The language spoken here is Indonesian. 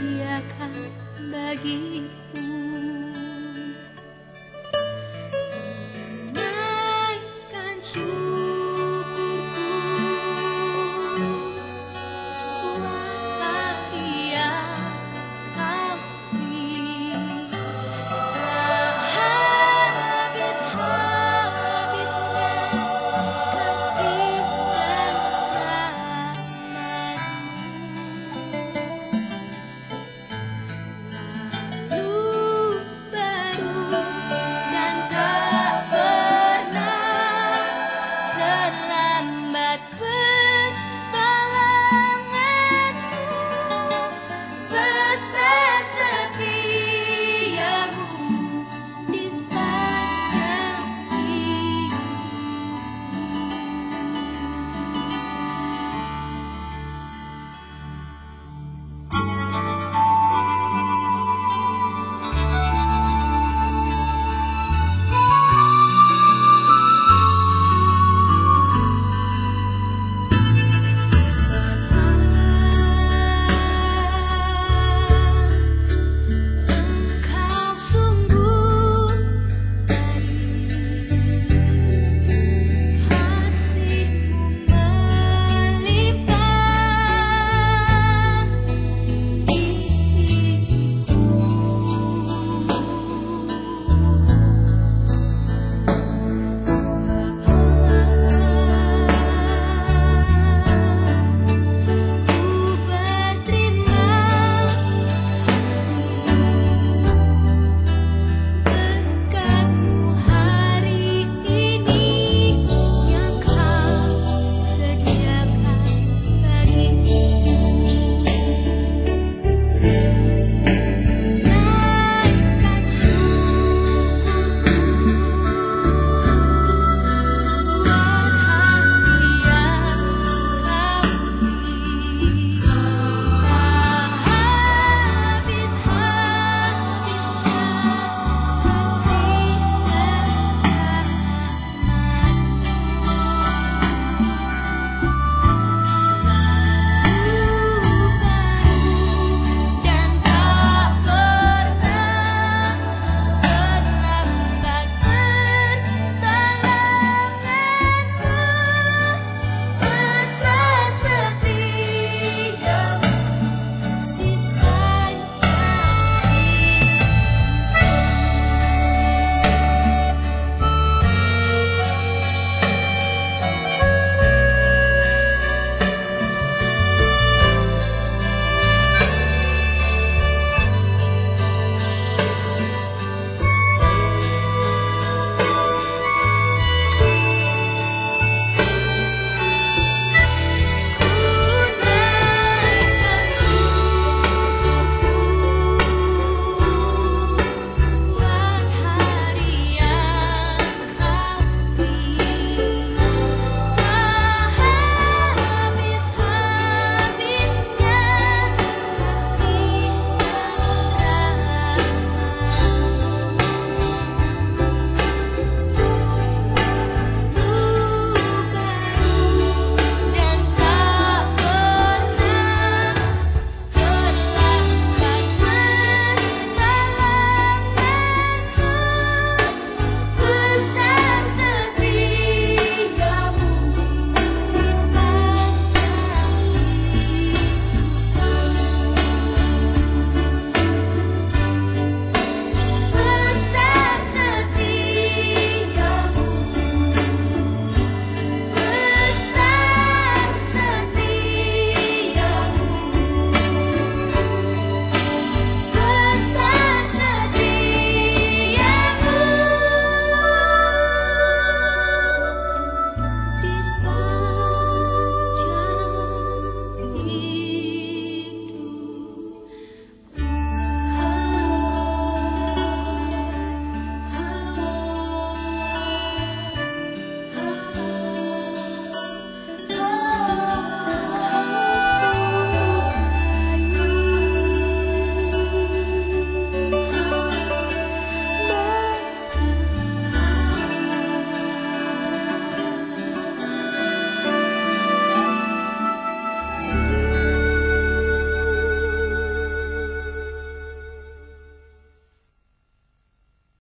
sediakan bagiku